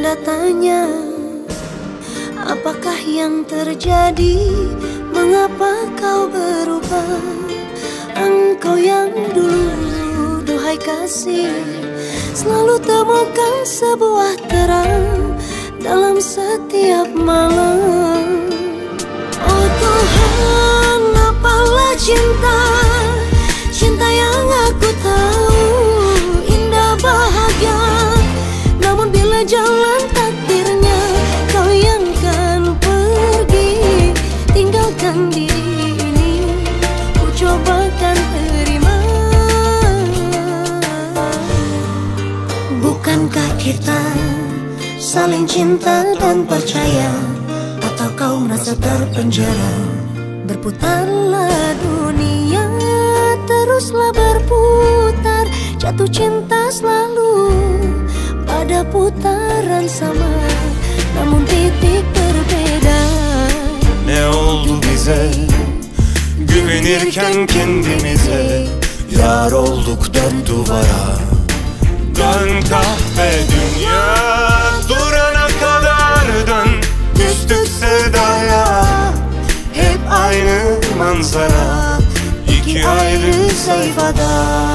tanda tanya Apakah yang terjadi? Mengapa kau berubah? Engkau yang dulu Duhai kasih Selalu temukan sebuah terang Dalam setiap malam Bukankah kita Saling cinta dan percaya? Atau kau merasa terpenjara? Berputarlah dunia Teruslah berputar. Jatuh cinta selalu Pada putaran sama. Namun titik berbeda. Ne oldu bize Güvenirken kendimize. Yar olduk dört duvara Dön kahve dünya Durana kadar dön Düştük sevdaya Hep aynı manzara İki ayrı sayfada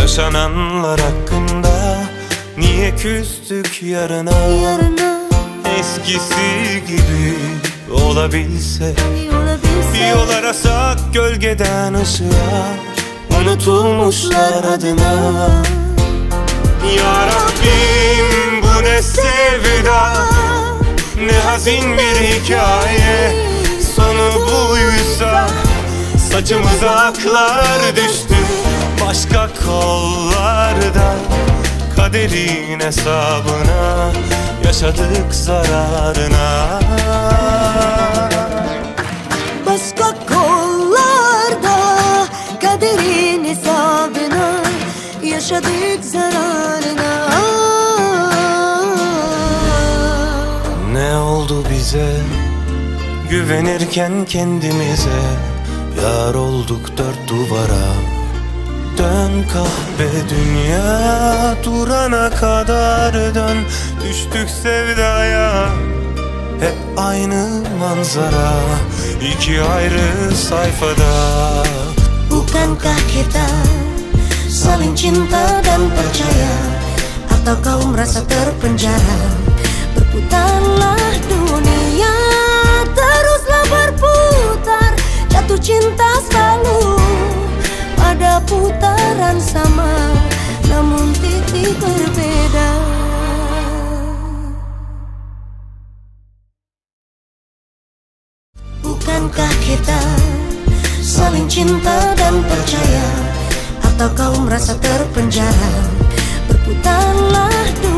Yaşananlar hakkında Niye küstük yarına? Yarına. Eskisi gibi olabilse Olabilse. Yol arasak gölgeden ışığa Unutulmuşlar adına. Ya Rabbim bu ne sevda? Ne hazin bir hikaye. Sonu buysa Saçımıza aklar düştü kollarda Kaderin hesabına Yaşadık zararına. Başka kollarda Kaderin hesabına Yaşadık zararına. Ne oldu bize? Güvenirken kendimize Yar olduk dört duvara Dön kahve dünya Durana kadar dön. Düştük sevdaya Hep aynı manzara. İki ayrı sayfada. Bukankah kita Saling cinta dan percaya. Atau kau merasa terpenjara Berputarlah dunia saling cinta dan percaya. Atau kau merasa terpenjara? Berputarlah dunia